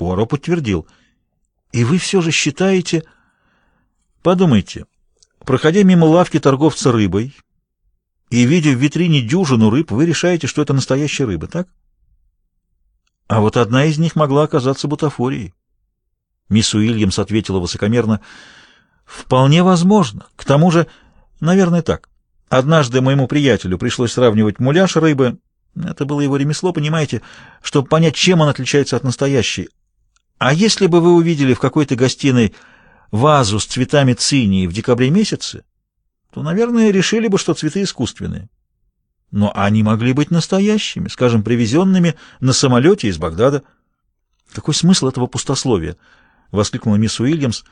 Пуаро подтвердил. «И вы все же считаете...» «Подумайте, проходя мимо лавки торговца рыбой и видя в витрине дюжину рыб, вы решаете, что это настоящая рыба, так? А вот одна из них могла оказаться бутафорией». Мисс Уильямс ответила высокомерно. «Вполне возможно. К тому же, наверное, так. Однажды моему приятелю пришлось сравнивать муляж рыбы, это было его ремесло, понимаете, чтобы понять, чем он отличается от настоящей. А если бы вы увидели в какой-то гостиной вазу с цветами цинии в декабре месяце, то, наверное, решили бы, что цветы искусственные. Но они могли быть настоящими, скажем, привезенными на самолете из Багдада. Какой смысл этого пустословия? — воскликнула мисс Уильямс.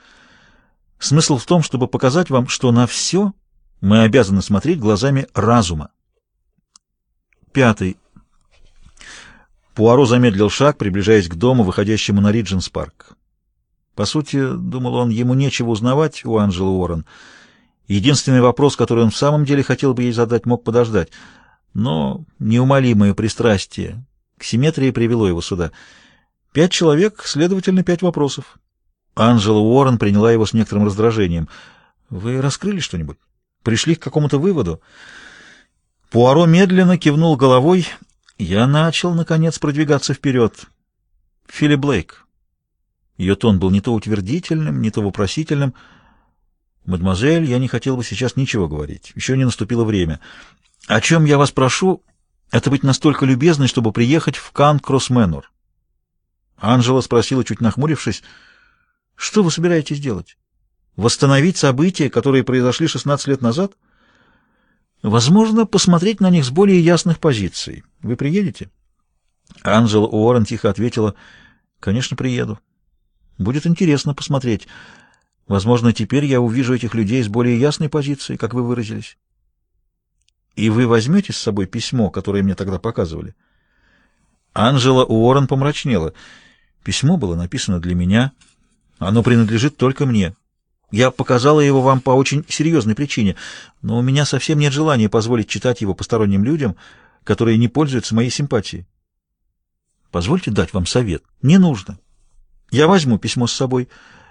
Смысл в том, чтобы показать вам, что на все мы обязаны смотреть глазами разума. Пятый. Пуаро замедлил шаг, приближаясь к дому, выходящему на Ридженс-парк. По сути, думал он, ему нечего узнавать у Анжелы Уоррен. Единственный вопрос, который он в самом деле хотел бы ей задать, мог подождать. Но неумолимое пристрастие к симметрии привело его сюда. Пять человек, следовательно, пять вопросов. Анжела Уоррен приняла его с некоторым раздражением. «Вы раскрыли что-нибудь? Пришли к какому-то выводу?» Пуаро медленно кивнул головой. Я начал, наконец, продвигаться вперед. Филипп Блейк. Ее тон был не то утвердительным, не то вопросительным. «Мадемуазель, я не хотел бы сейчас ничего говорить. Еще не наступило время. О чем я вас прошу, это быть настолько любезной, чтобы приехать в Хэндкросс-Мэнор». Анжела спросила, чуть нахмурившись, «Что вы собираетесь делать? Восстановить события, которые произошли 16 лет назад?» Возможно, посмотреть на них с более ясных позиций. Вы приедете? Анжела Уоррен тихо ответила, конечно, приеду. Будет интересно посмотреть. Возможно, теперь я увижу этих людей с более ясной позицией, как вы выразились. И вы возьмете с собой письмо, которое мне тогда показывали? Анжела Уоррен помрачнела. Письмо было написано для меня. Оно принадлежит только мне. Я показала его вам по очень серьезной причине, но у меня совсем нет желания позволить читать его посторонним людям, которые не пользуются моей симпатией. Позвольте дать вам совет. Не нужно. Я возьму письмо с собой,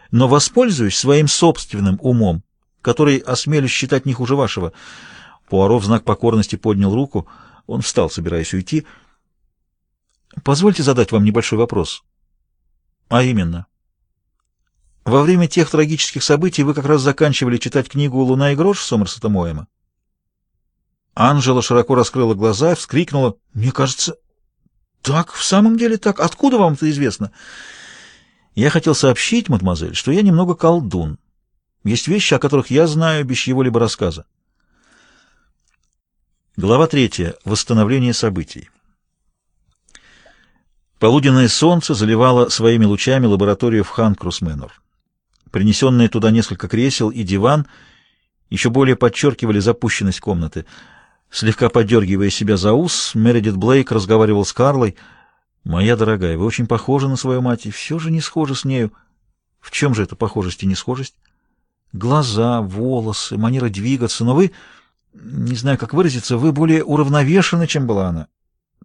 но воспользуюсь своим собственным умом, который осмелюсь считать не хуже вашего. Пуаро в знак покорности поднял руку. Он встал, собираясь уйти. Позвольте задать вам небольшой вопрос. А именно... Во время тех трагических событий вы как раз заканчивали читать книгу «Луна и грош» Сомерсета Моэма. Анжела широко раскрыла глаза вскрикнула. «Мне кажется, так, в самом деле так. Откуда вам это известно?» «Я хотел сообщить, мадемуазель, что я немного колдун. Есть вещи, о которых я знаю без чьего-либо рассказа». Глава третья. Восстановление событий. Полуденное солнце заливало своими лучами лабораторию в Хан-Крусменор. Принесенные туда несколько кресел и диван еще более подчеркивали запущенность комнаты. Слегка подергивая себя за ус, Мередит Блейк разговаривал с Карлой. «Моя дорогая, вы очень похожи на свою мать, и все же не схожи с нею». «В чем же эта похожесть и несхожесть?» «Глаза, волосы, манера двигаться, но вы, не знаю, как выразиться, вы более уравновешены, чем была она».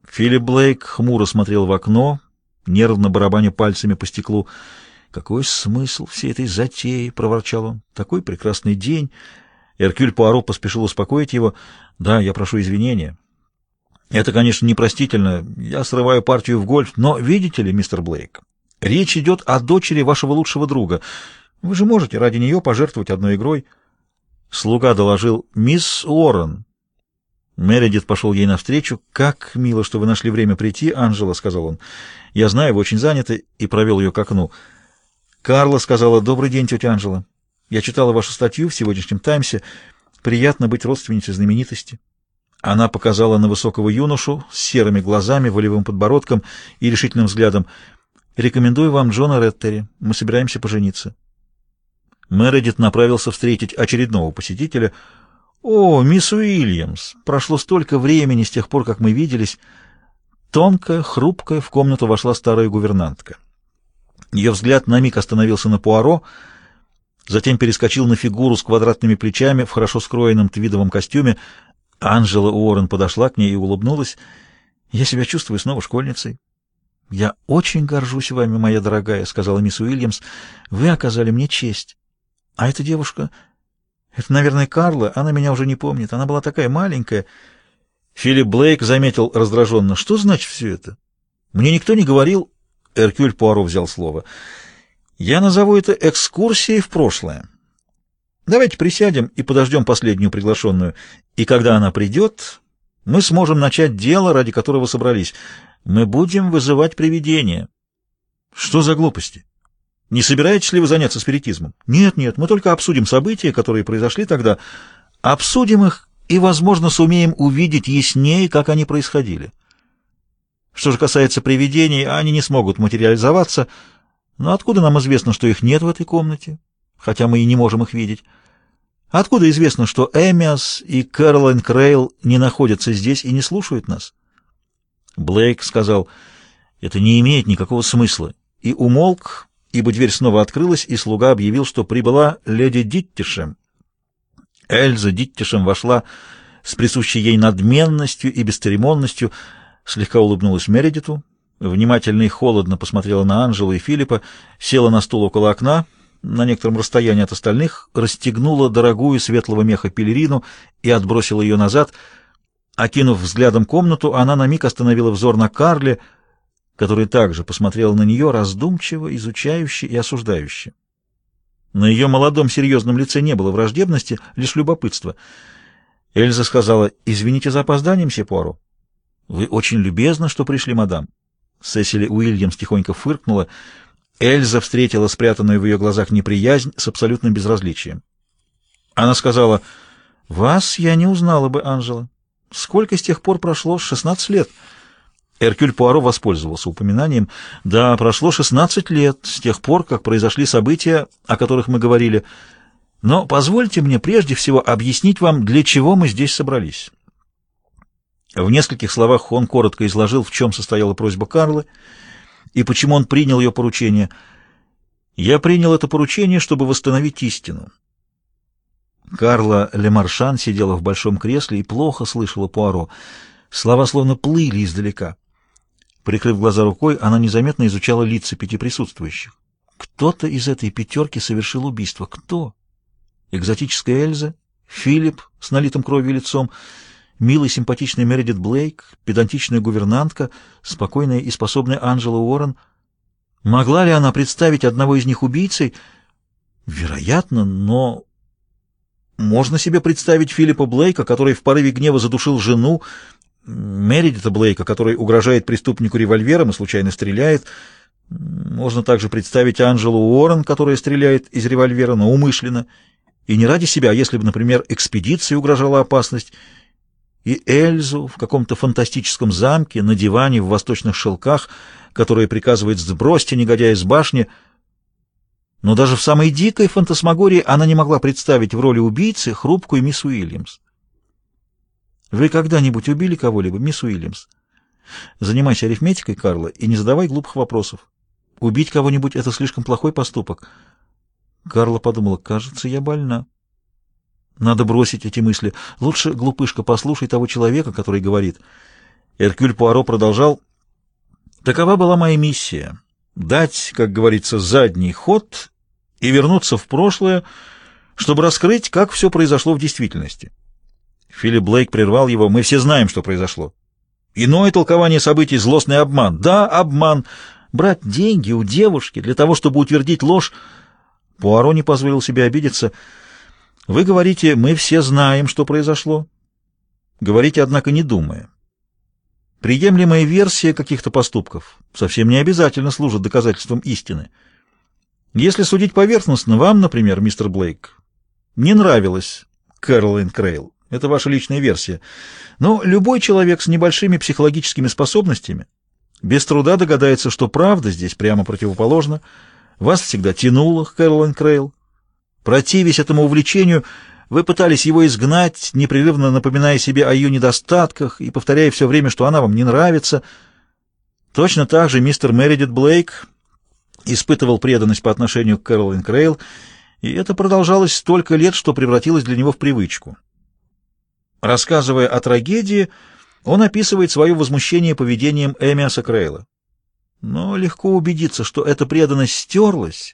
Филипп Блейк хмуро смотрел в окно, нервно барабаня пальцами по стеклу. «Какой смысл всей этой затеи?» — проворчал он. «Такой прекрасный день!» Эркюль Пуаро поспешил успокоить его. «Да, я прошу извинения. Это, конечно, непростительно. Я срываю партию в гольф. Но, видите ли, мистер Блейк, речь идет о дочери вашего лучшего друга. Вы же можете ради нее пожертвовать одной игрой». Слуга доложил «Мисс Уоррен». Мередит пошел ей навстречу. «Как мило, что вы нашли время прийти, Анжела», — сказал он. «Я знаю, вы очень заняты», и провел ее к окну. Карла сказала «Добрый день, тетя Анжела. Я читала вашу статью в сегодняшнем «Таймсе». Приятно быть родственницей знаменитости». Она показала на высокого юношу с серыми глазами, волевым подбородком и решительным взглядом. «Рекомендую вам Джона Реттери. Мы собираемся пожениться». Мередит направился встретить очередного посетителя. «О, мисс Уильямс! Прошло столько времени с тех пор, как мы виделись». Тонкая, хрупкая, в комнату вошла старая гувернантка. Ее взгляд на миг остановился на Пуаро, затем перескочил на фигуру с квадратными плечами в хорошо скроенном твидовом костюме. Анжела Уоррен подошла к ней и улыбнулась. «Я себя чувствую снова школьницей». «Я очень горжусь вами, моя дорогая», — сказала мисс Уильямс. «Вы оказали мне честь. А эта девушка...» «Это, наверное, Карла. Она меня уже не помнит. Она была такая маленькая». Филипп Блейк заметил раздраженно. «Что значит все это? Мне никто не говорил...» Эркюль Пуаро взял слово. «Я назову это экскурсией в прошлое. Давайте присядем и подождем последнюю приглашенную. И когда она придет, мы сможем начать дело, ради которого собрались. Мы будем вызывать привидения». «Что за глупости?» Не собираетесь ли вы заняться спиритизмом? Нет, нет, мы только обсудим события, которые произошли тогда. Обсудим их и, возможно, сумеем увидеть яснее, как они происходили. Что же касается привидений, они не смогут материализоваться. Но откуда нам известно, что их нет в этой комнате? Хотя мы и не можем их видеть. Откуда известно, что Эмиас и Кэролайн Крейл не находятся здесь и не слушают нас? Блейк сказал, это не имеет никакого смысла, и умолк, ибо дверь снова открылась, и слуга объявил, что прибыла леди Диттишем. Эльза Диттишем вошла с присущей ей надменностью и бесцеремонностью, слегка улыбнулась Мередиту, внимательно и холодно посмотрела на Анжелу и Филиппа, села на стул около окна, на некотором расстоянии от остальных, расстегнула дорогую светлого меха пелерину и отбросила ее назад. Окинув взглядом комнату, она на миг остановила взор на Карле, который также посмотрел на нее раздумчиво, изучающе и осуждающе. На ее молодом серьезном лице не было враждебности, лишь любопытство. Эльза сказала, «Извините за опозданием, Сепуару». «Вы очень любезны, что пришли, мадам». Сесили Уильямс тихонько фыркнула. Эльза встретила спрятанную в ее глазах неприязнь с абсолютным безразличием. Она сказала, «Вас я не узнала бы, Анжела. Сколько с тех пор прошло? Шестнадцать лет». Эркюль Пуаро воспользовался упоминанием. Да, прошло 16 лет с тех пор, как произошли события, о которых мы говорили. Но позвольте мне прежде всего объяснить вам, для чего мы здесь собрались. В нескольких словах он коротко изложил, в чем состояла просьба Карлы и почему он принял ее поручение. «Я принял это поручение, чтобы восстановить истину». Карла Лемаршан сидела в большом кресле и плохо слышала Пуаро. Слова словно плыли издалека. Прикрыв глаза рукой, она незаметно изучала лица пяти присутствующих. Кто-то из этой пятерки совершил убийство. Кто? Экзотическая Эльза? Филипп с налитым кровью лицом? Милый симпатичный Мередит Блейк? Педантичная гувернантка? Спокойная и способная Анжела Уоррен? Могла ли она представить одного из них убийцей? Вероятно, но... Можно себе представить Филиппа Блейка, который в порыве гнева задушил жену, Мередита Блейка, который угрожает преступнику револьвером и случайно стреляет. Можно также представить Анжелу Уоррен, которая стреляет из револьвера, но умышленно. И не ради себя, а если бы, например, экспедиции угрожала опасность. И Эльзу в каком-то фантастическом замке, на диване, в восточных шелках, которая приказывает сбросьте негодяя с башни. Но даже в самой дикой фантасмагории она не могла представить в роли убийцы хрупкую мисс Уильямс. Вы когда-нибудь убили кого-либо, мисс Уильямс? Занимайся арифметикой, Карла, и не задавай глупых вопросов. Убить кого-нибудь — это слишком плохой поступок. Карла подумала, кажется, я больна. Надо бросить эти мысли. Лучше, глупышка, послушай того человека, который говорит. Эркюль Пуаро продолжал. Такова была моя миссия — дать, как говорится, задний ход и вернуться в прошлое, чтобы раскрыть, как все произошло в действительности. Филипп Блейк прервал его. «Мы все знаем, что произошло. Иное толкование событий — злостный обман. Да, обман. Брать деньги у девушки для того, чтобы утвердить ложь...» Пуаро не позволил себе обидеться. «Вы говорите, мы все знаем, что произошло?» Говорите, однако, не думая. Приемлемая версия каких-то поступков совсем не обязательно служит доказательством истины. Если судить поверхностно, вам, например, мистер Блейк, не нравилась Кэролайн Крейл. Это ваша личная версия. Но любой человек с небольшими психологическими способностями без труда догадается, что правда здесь прямо противоположна. Вас всегда тянуло к Кэролайн Крейл. Противясь этому увлечению, вы пытались его изгнать, непрерывно напоминая себе о ее недостатках и повторяя все время, что она вам не нравится. Точно так же мистер Мередит Блейк испытывал преданность по отношению к Кэролайн Крейл, и это продолжалось столько лет, что превратилось для него в привычку. Рассказывая о трагедии, он описывает свое возмущение поведением Эмиаса Крейла. Но легко убедиться, что эта преданность стерлась,